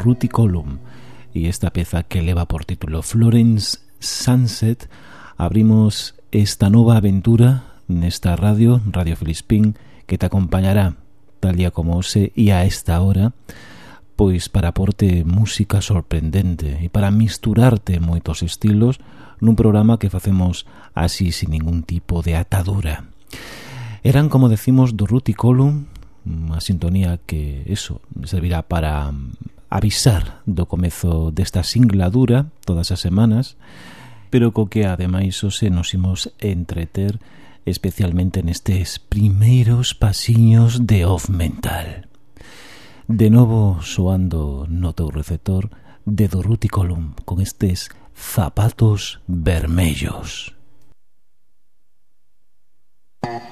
Ruti Column y esta peza que leva por título Florence Sunset abrimos esta nova aventura nesta radio, Radio Filispín, que te acompañará tal día como se e a esta hora pois para porte música sorprendente e para misturarte moitos estilos nun programa que facemos así sin ningún tipo de atadura. Eran, como decimos, do Ruti Column, unha sintonía que, eso, servirá para avisar do comezo desta singladura todas as semanas, pero co que ademais se nos imos entreter especialmente nestes primeiros pasiños de off mental. De novo soando no teu receptor de Dorruti Column con estes zapatos vermellos. Thank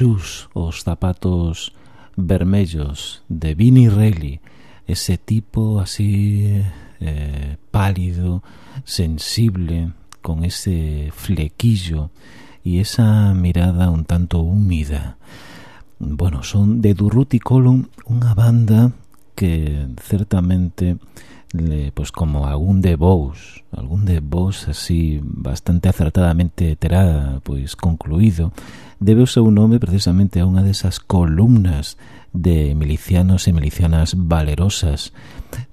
shoes, os zapatos vermellos de Vinnie Reilly, ese tipo así eh, pálido, sensible, con ese flequillo y esa mirada un tanto húmida. Bueno, son de Durruti Column, una banda que certamente le, pois como algún de vos, algún de vos así bastante acertadamente terá pois concluído, debe o seu nome precisamente a unha desas columnas de milicianos e milicianas valerosas,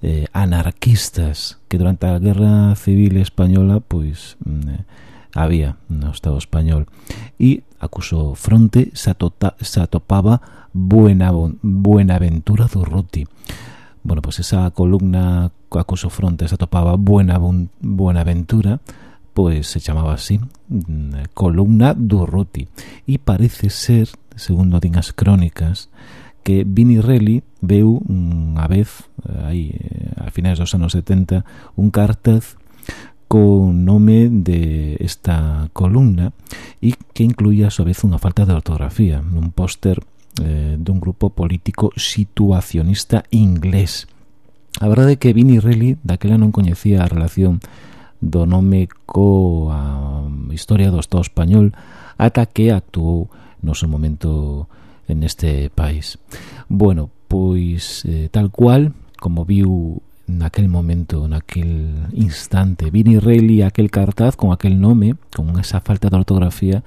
eh, anarquistas, que durante a Guerra Civil Española pois eh, había no Estado español. E acusou fronte se, atota, se atopaba Buenaventura Durruti. Bueno, pues esa columna a cuso fronte se atopaba Buena, Buenaventura, pois se chamaba así, mm, Columna Durruti. Y E parece ser, segundo din as crónicas, que Vini Relli veu unha vez, eh, aí, eh, a finais dos anos 70, un cartaz co nome de esta columna e que incluía a súa vez unha falta de ortografía, un póster eh, dun grupo político situacionista inglés. A verdade é que Vini Reilly daquela non coñecía a relación do nome coa historia do Estado español ata que actuou no seu momento en este país. Bueno, pois eh, tal cual, como viu naquel momento, naquel instante, Vini Reilly aquel cartaz con aquel nome, con esa falta de ortografía,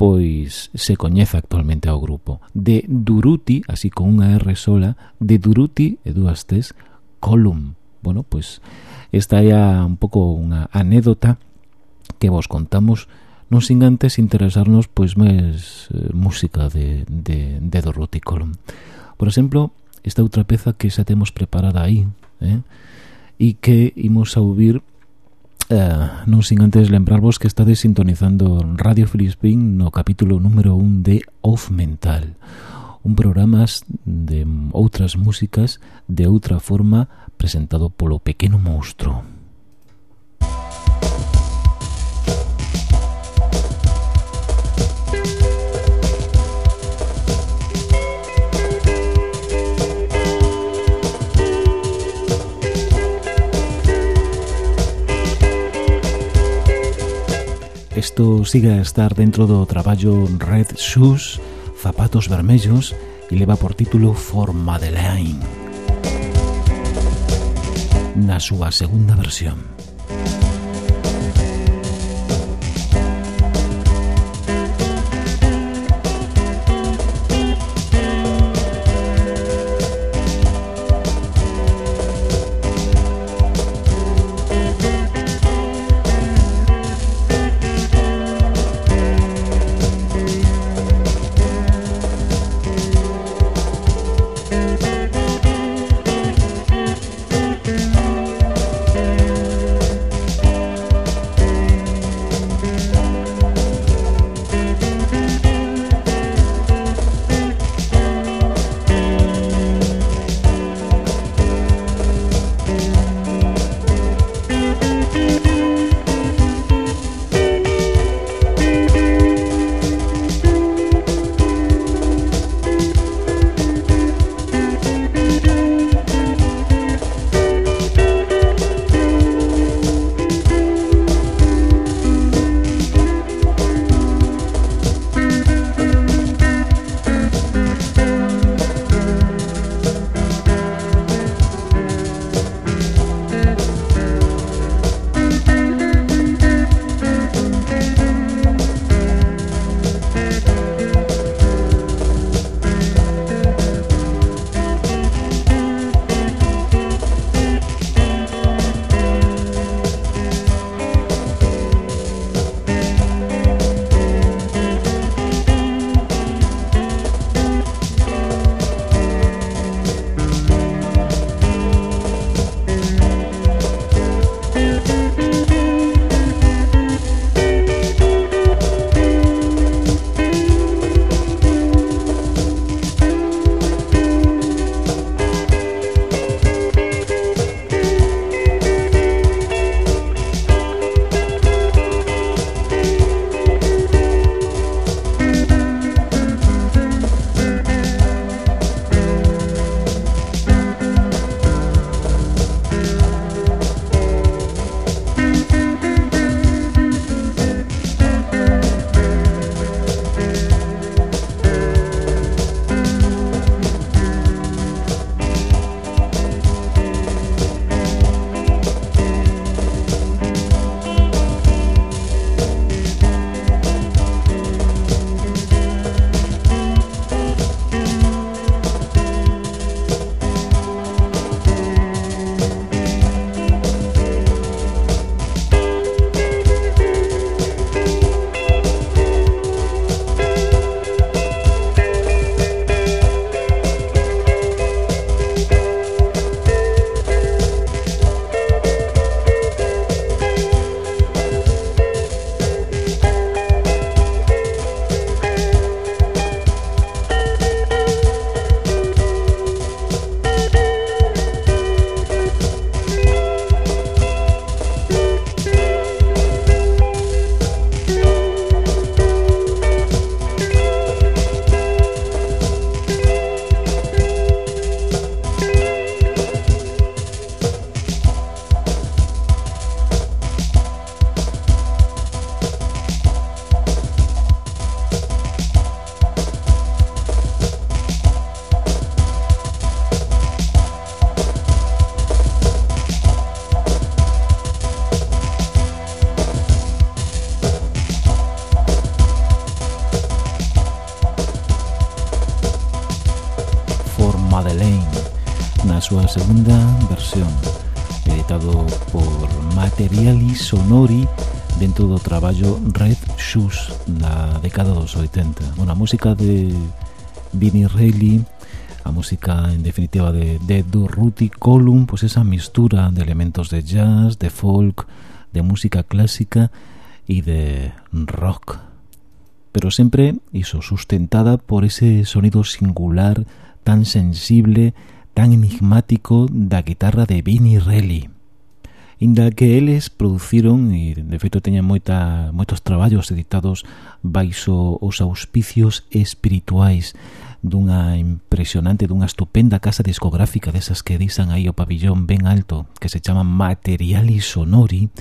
pois se coñece actualmente ao grupo. De Duruti, así con unha R sola, de Duruti e dúas Ts, Column. Bueno, pois esta é un pouco unha anécdota que vos contamos non sin antes interesarnos pois máis eh, música de, de, de Duruti Column. Por exemplo, esta outra peza que xa temos preparada aí, eh? e que imos a ouvir Eh, non sin antes lembrarvos que estades sintonizando Radio Filispín no capítulo número 1 de Off Mental un programa de outras músicas de outra forma presentado polo pequeno monstruo. Isto siga a estar dentro do traballo Red Shoes, Zapatos Vermellos, e leva por título For Madeleine na súa segunda versión. Luigi Sonori dentro do traballo Red Shoes na década dos 80. Bueno, a música de Vinnie Reilly, a música en definitiva de Dedo Ruti Column, pues esa mistura de elementos de jazz, de folk, de música clásica e de rock. Pero sempre iso sustentada por ese sonido singular tan sensible tan enigmático da guitarra de Vinnie Reilly. Inda que eles produciron e de feito teñan moita, moitos traballos editados baixo os auspicios espirituais dunha impresionante, dunha estupenda casa discográfica desas que dizan aí o pabillón ben alto, que se chama Materiali Sonori,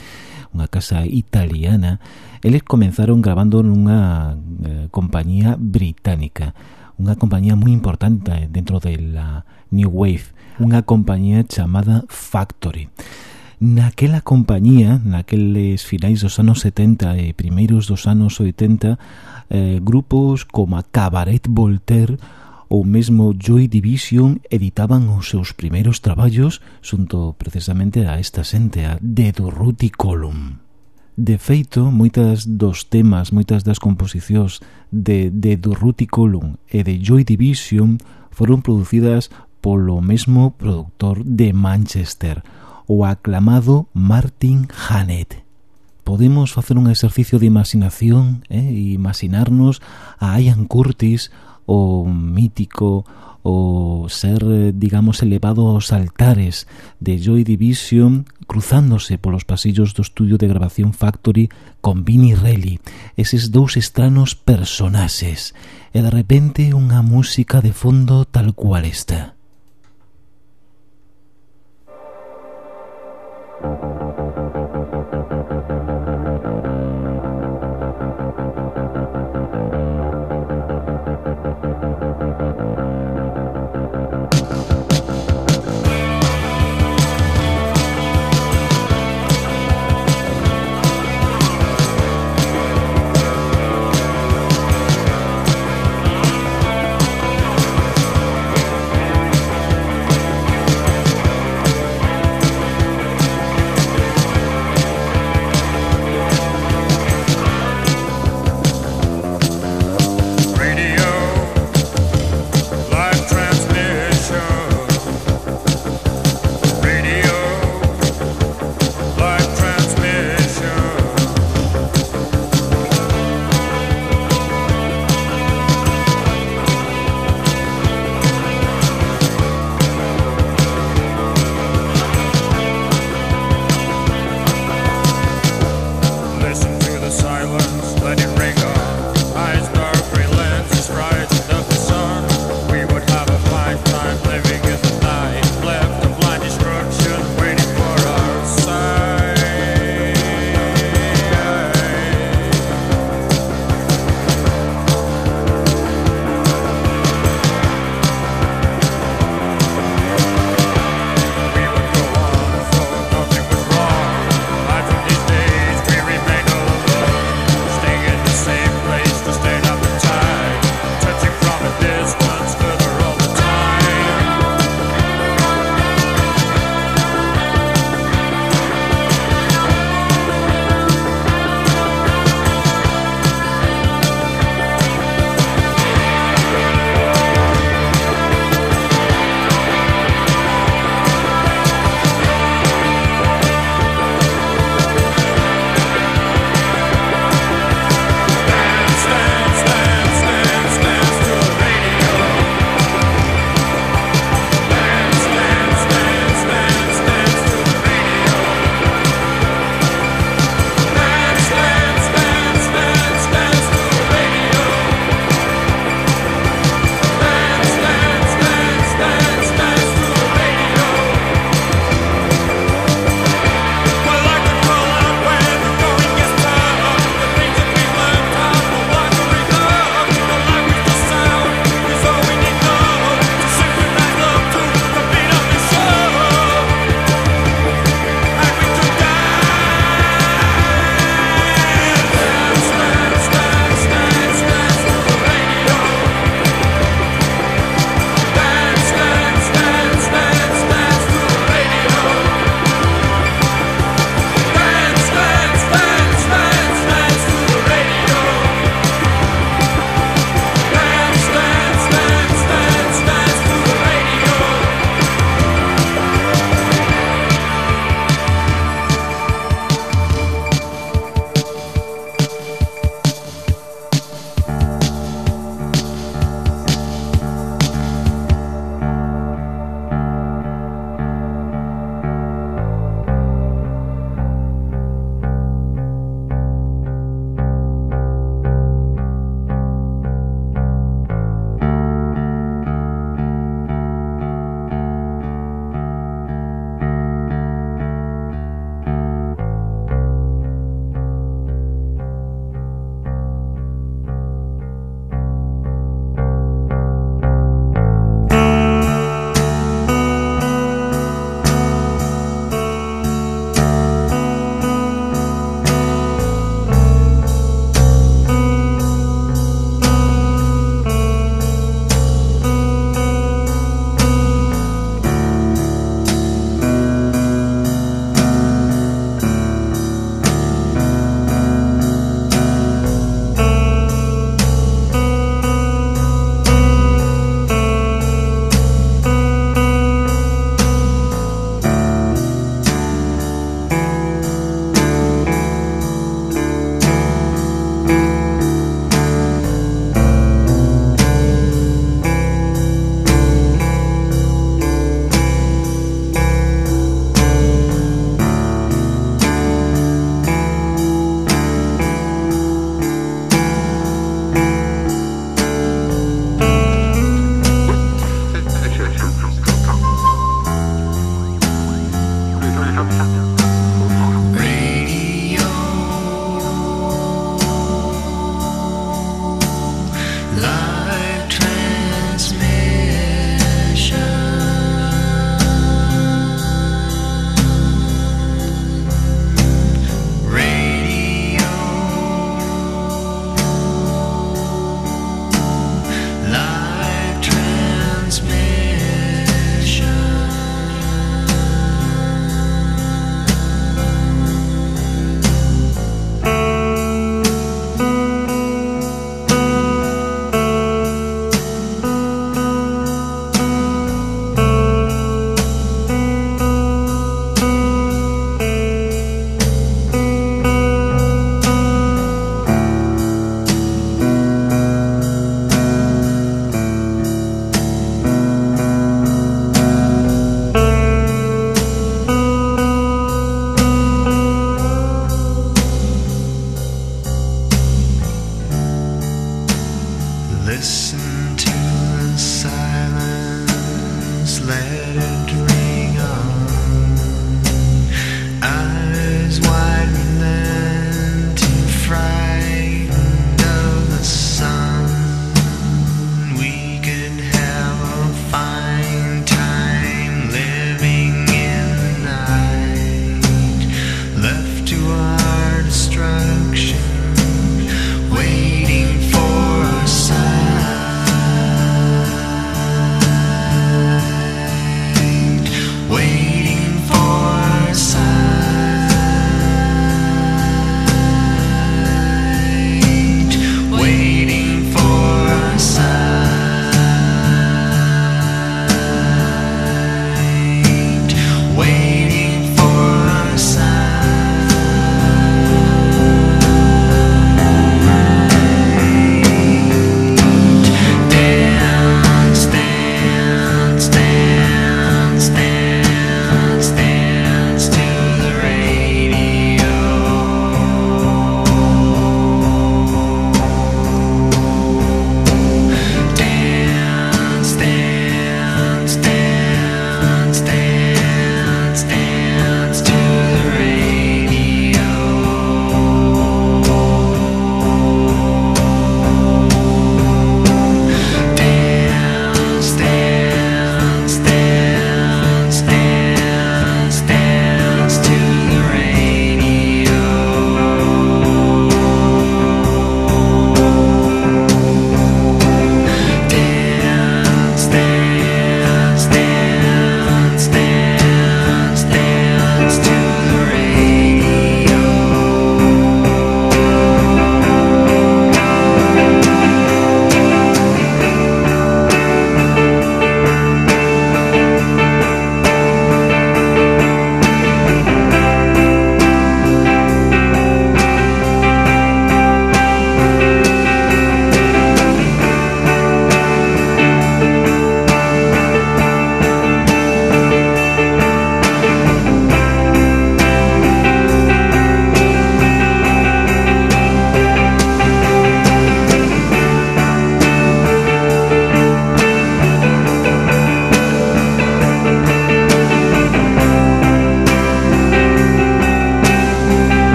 unha casa italiana, eles comenzaron grabando nunha eh, compañía británica, unha compañía moi importante dentro de la New Wave, unha compañía chamada Factory. Naquela compañía, naqueles finais dos anos 70 e primeiros dos anos 80, eh, grupos como a Cabaret Voltaire ou mesmo Joy Division editaban os seus primeiros traballos xunto precisamente a esta xente, a The Durruti Column. De feito, moitas dos temas, moitas das composicións de The Durruti Column e de Joy Division foron producidas polo mesmo produtor de Manchester, o aclamado Martin Hannett. Podemos facer un exercicio de imaginación eh, e eh, imaginarnos a Ian Curtis, o mítico, o ser, eh, digamos, elevado aos altares de Joy Division cruzándose polos pasillos do estudio de grabación Factory con Vinnie Reilly, eses dous estranos personaxes, e de repente unha música de fondo tal cual está. Thank you.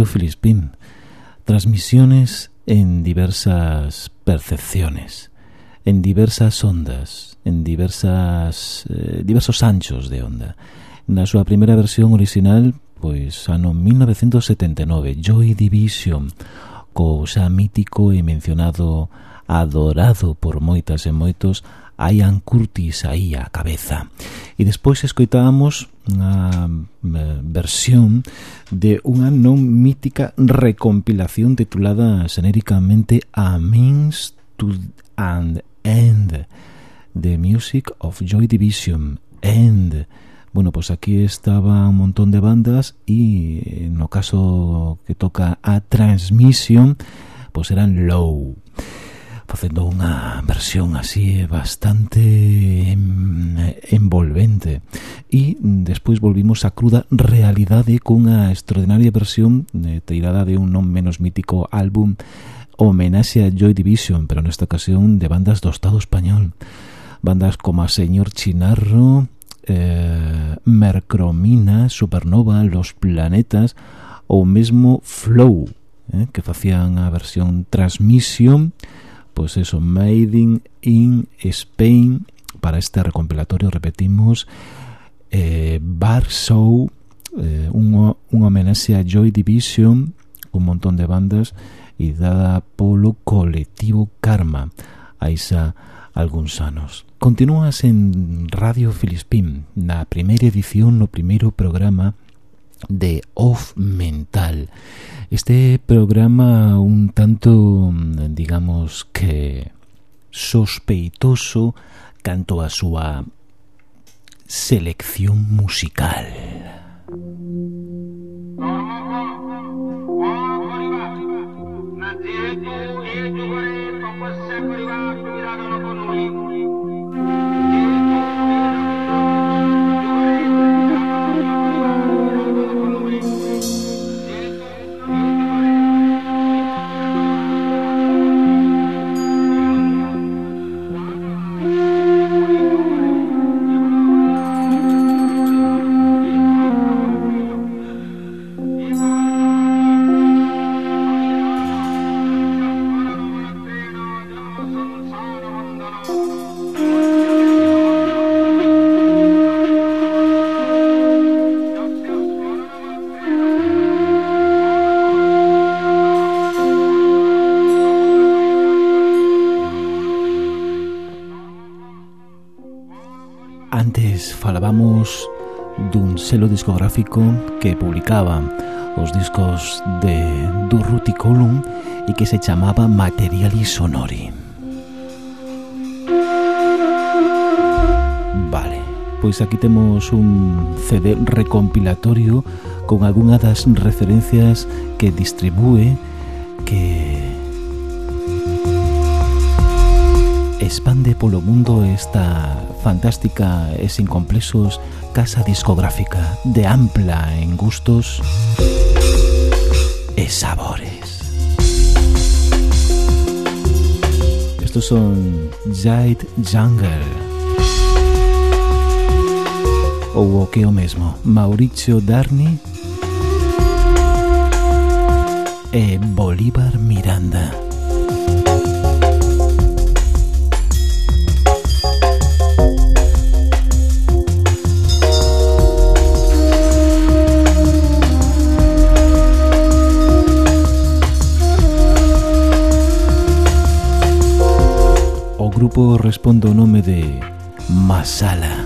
Radio Filispín, transmisiones en diversas percepciones, en diversas ondas, en diversas eh, diversos anchos de onda. Na súa primeira versión original, pois ano 1979, Joy Division, co xa mítico e mencionado adorado por moitas e moitos Ian Curtis aí a cabeza. E despois escoitábamos unha eh, versión de unha non mítica recompilación titulada xenéricamente A Means to and End The Music of Joy Division End Bueno, pues aquí estaba un montón de bandas y eh, no caso que toca a Transmission, pues eran Low facendo unha versión así eh, bastante eh, envolvente. E despois volvimos á cruda realidade cunha extraordinaria versión eh, tirada de un non menos mítico álbum homenaxe a Joy Division pero nesta ocasión de bandas do Estado Español. Bandas como a Señor Chinarro eh, Mercromina Supernova Los Planetas ou mesmo Flow eh, que facían a versión Transmission pues eso, Made in, in Spain, para este recompilatorio, repetimos, eh, Bar Show, eh, un, un, homenaje a Joy Division, un montón de bandas, y dada polo colectivo Karma, a Isa Algunsanos. Continúas en Radio Filispín, na primeira edición, no primeiro programa, de Off Mental Este programa un tanto, digamos que sospeitoso canto a súa selección musical. discográfico que publicaba os discos de Durruti Column e que se chamaba Materiali Sonori. Vale, pois aquí temos un CD recompilatorio con algunha das referencias que distribúe que expande polo mundo esta fantástica e sin complexos casa discográfica de ampla en gustos e sabores. Estos son Jade Jungle ou o que o mesmo Mauricio Darni e Bolívar Miranda. Grupo responde o nome de Masala.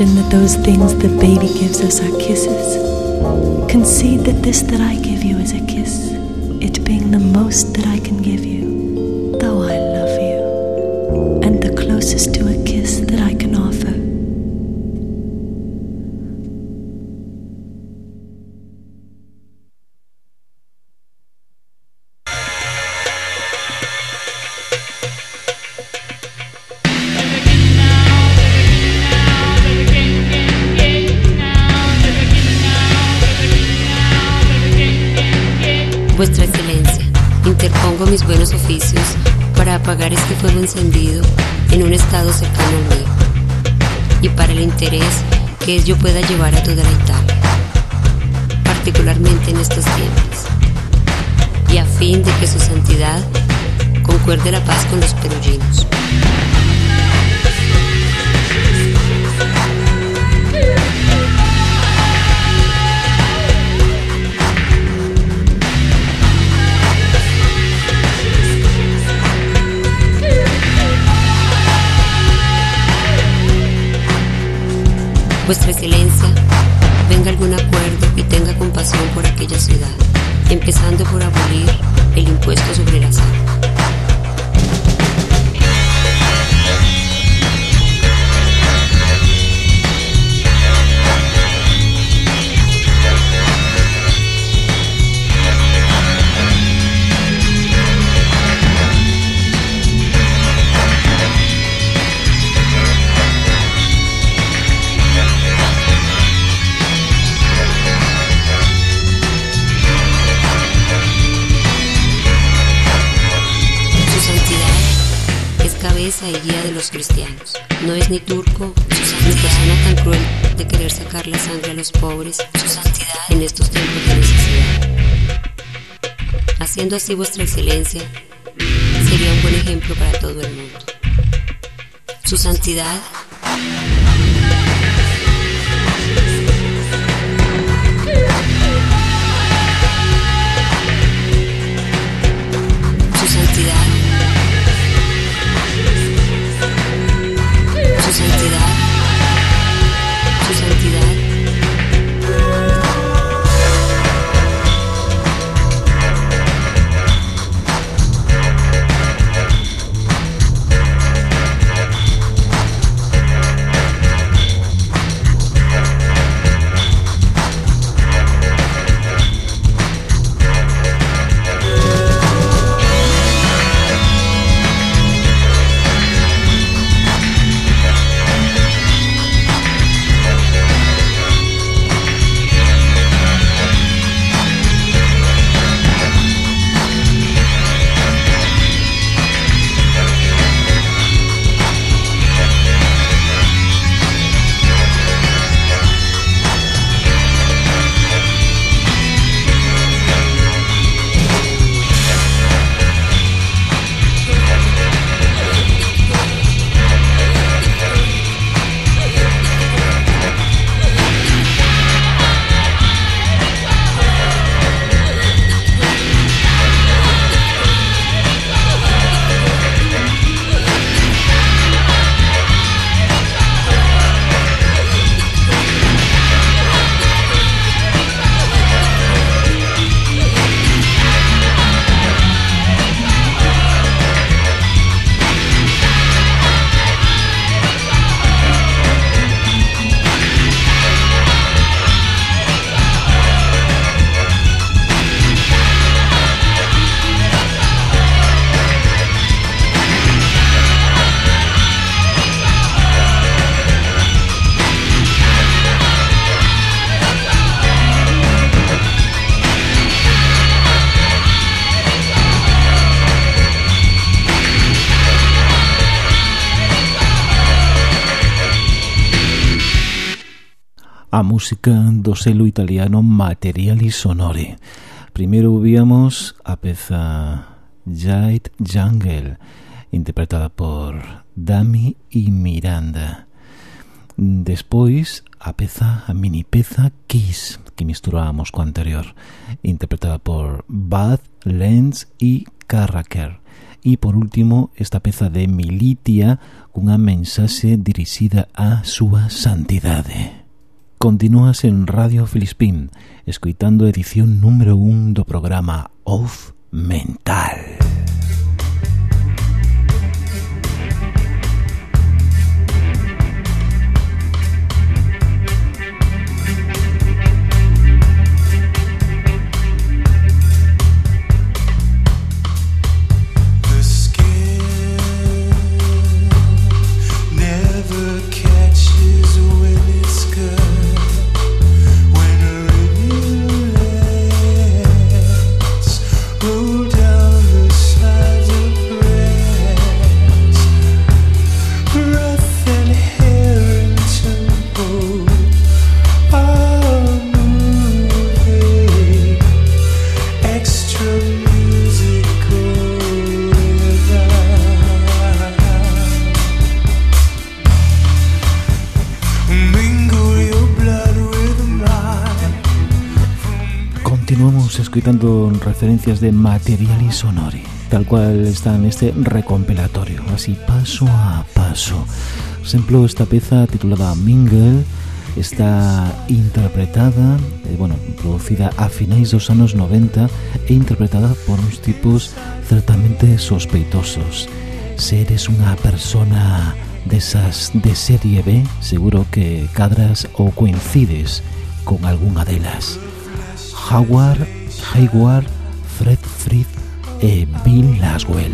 Imagine that those things the baby gives us are kisses, concede that this that I give you is a kiss, it being the most that I can give you, que ello pueda llevar a toda la Italia, particularmente en estos tiempos, y a fin de que su santidad concuerde la paz быстро зеленеет. Así vuestra excelencia sería un buen ejemplo para todo el mundo. Su santidad música do selo italiano Materiali Sonore. Primeiro víamos a peza Jade Jungle, interpretada por Dami e Miranda. Despois, a peza, a mini peza Kiss, que misturábamos co anterior, interpretada por Bad, Lenz e Carraker. E por último, esta peza de Militia cunha mensaxe dirixida á súa santidade. Continúas en Radio Filispín, escoitando edición número 1 do programa Off Mental. escuitando referencias de Materiali Sonori, tal cual está neste recompilatorio, así paso a paso. Por exemplo, esta peza titulada Mingle está interpretada, eh, bueno, producida a finais dos anos 90 e interpretada por uns tipos certamente sospeitosos. Se eres unha persona desas de serie B, seguro que cadras ou coincides con algunha delas. Howard Hayward, Fred Frith e Bill Laswell.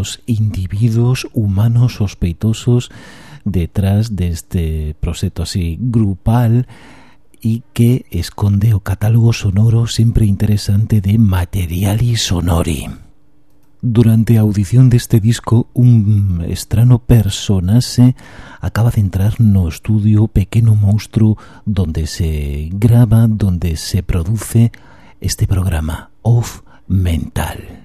os individuos humanos sospeitosos detrás deste proxecto así grupal e que esconde o catálogo sonoro sempre interesante de Materiali Sonori. Durante a audición deste disco, un estrano personaxe acaba de entrar no estudio Pequeno Monstro donde se grava, donde se produce este programa Off Mental.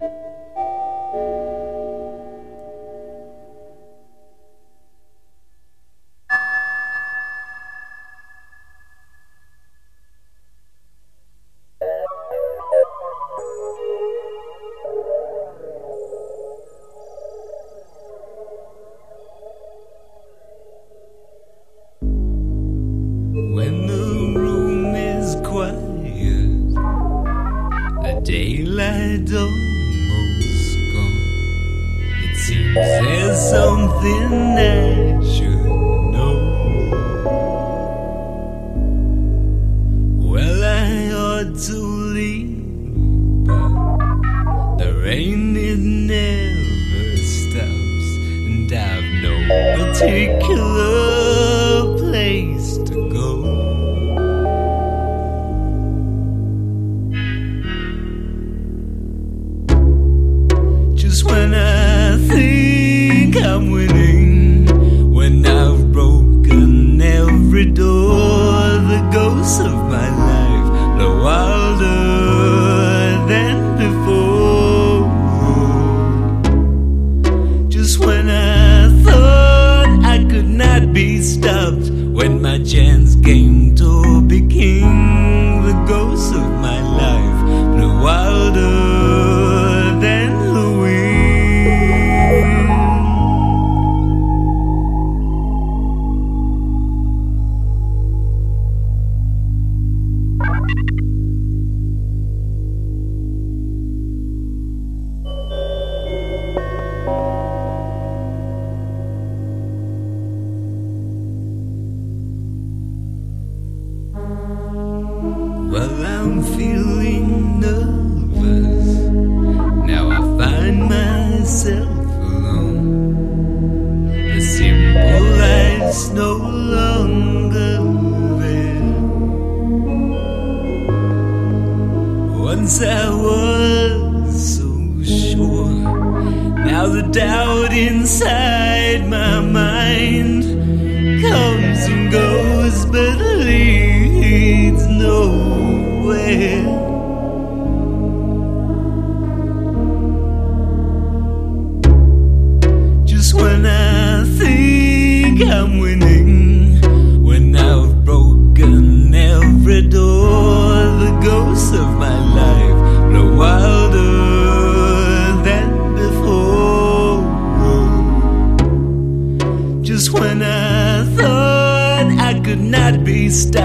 step.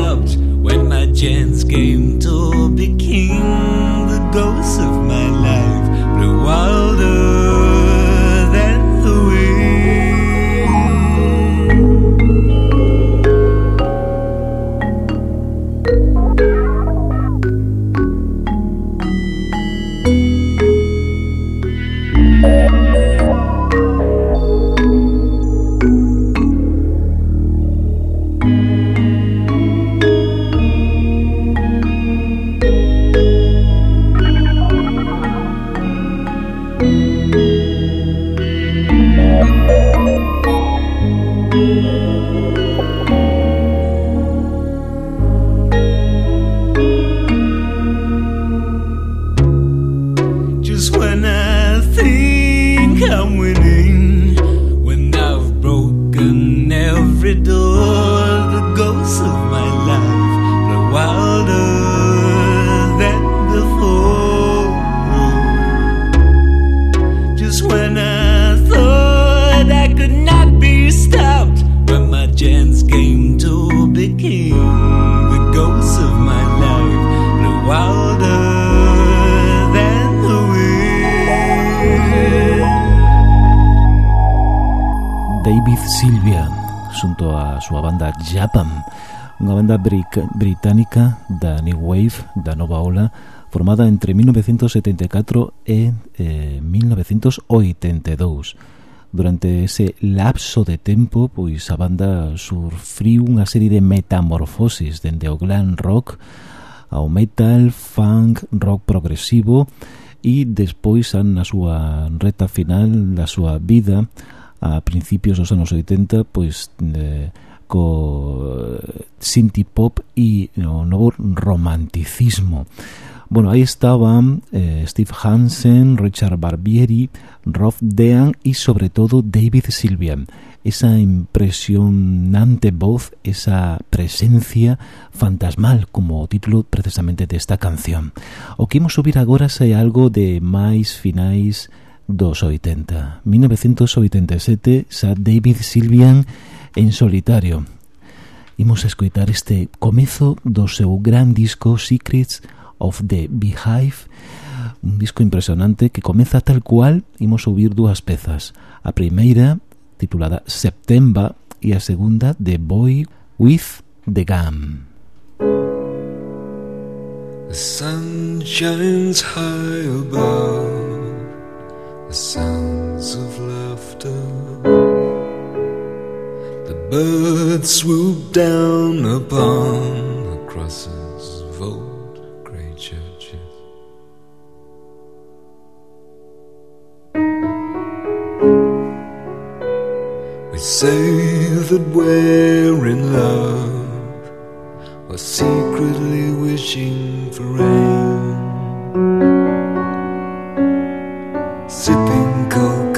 unha banda británica da New Wave, da Nova Ola, formada entre 1974 e eh, 1982. Durante ese lapso de tempo, pois a banda sufriu unha serie de metamorfoses dende o glam rock ao metal, funk, rock progresivo e despois na súa reta final da súa vida a principios dos anos 80 pois eh, co eh, synth pop e eh, o novo romanticismo. Bueno, aí estaban eh, Steve Hansen, Richard Barbieri, Rob Dean e sobre todo David Sylvian. Esa impresionante voz, esa presencia fantasmal como o título precisamente desta canción. O que imos subir agora sei algo de máis finais dos 80. 1987 xa David Sylvian en solitario. Imos a escoitar este comezo do seu gran disco Secrets of the Beehive un disco impresionante que comeza tal cual imos ouvir dúas pezas. A primeira titulada September, e a segunda The Boy with the Gum. The sun shines high above The sounds of laughter. The birds swoop down upon the crosses of old grey churches. We say that we're in love while secretly wishing for rain. Sipping coke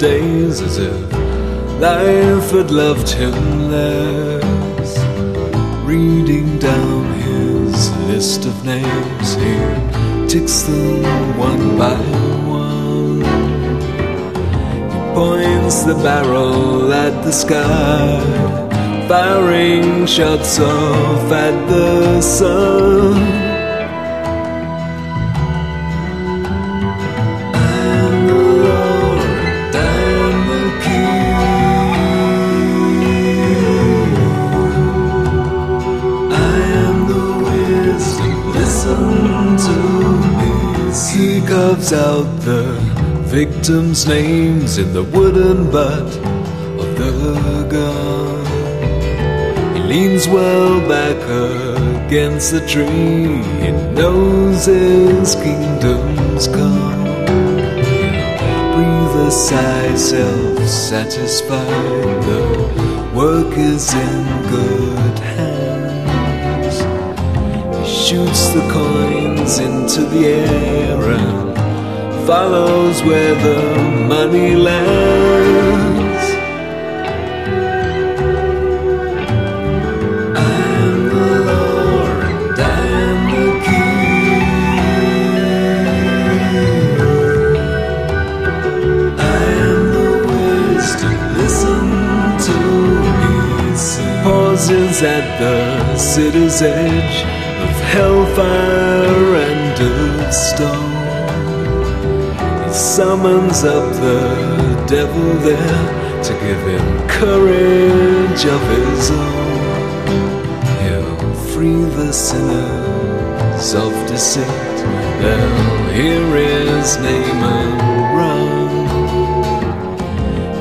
days as if life had loved him less. Reading down his list of names, he ticks them one by one He points the barrel at the sky, firing shots off at the sun. Carves out the victims' names in the wooden butt of the gun. He leans well back against the tree. He knows his kingdom's come. Breathe a sigh, self-satisfied. The work is in good hands. He shoots the coins into the air and follows where the money lands. I'm the Lord and I'm the King. I am the wisdom, listen to me. He pauses at the city's edge of hellfire and of stone summons up the devil there to give him courage of his own. He'll free the sinners of deceit. They'll hear his name and run.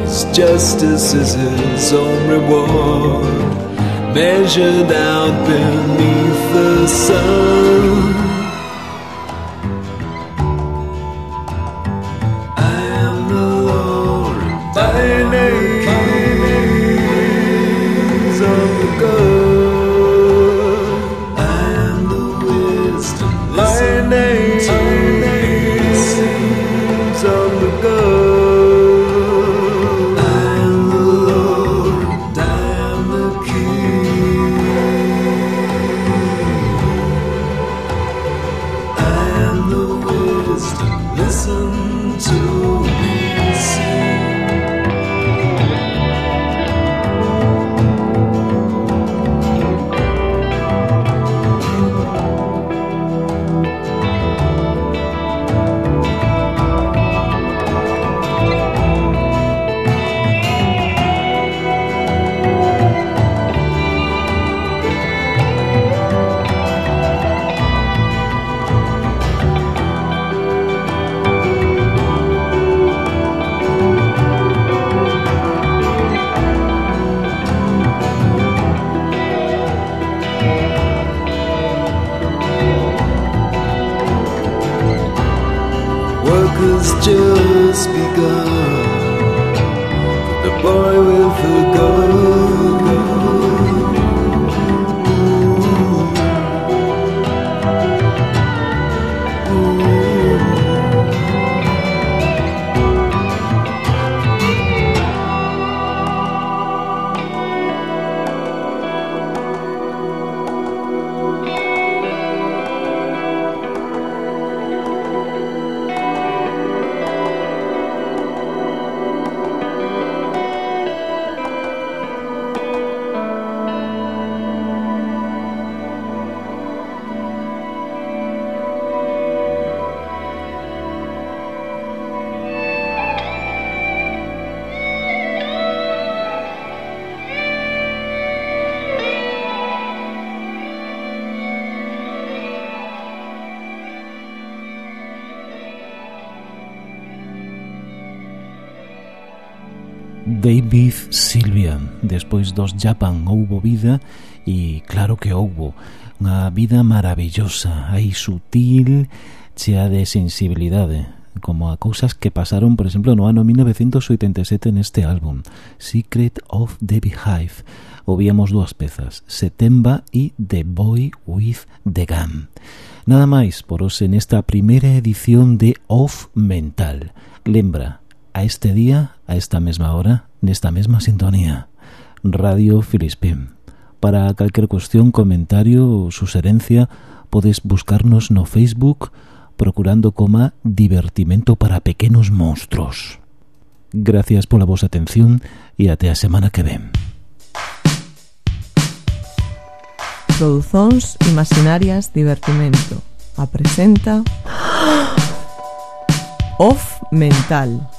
His justice is his own reward, measured out beneath the sun. David Sylvian Despois dos Japan houbo vida E claro que houbo Unha vida maravillosa Aí sutil Chea de sensibilidade Como a cousas que pasaron, por exemplo, no ano 1987 neste álbum Secret of the Beehive Ouvíamos dúas pezas Setemba e The Boy with the Gun. Nada máis por hoxe nesta primeira edición de Off Mental. Lembra a este día, a esta mesma hora, nesta mesma sintonía. Radio Filispín. Para calquer cuestión, comentario ou suserencia, podes buscarnos no Facebook procurando como Divertimento para Pequenos Monstruos. Gracias pola vosa atención e até a semana que ven. Produzóns Imaginarias Divertimento. A Off Mental.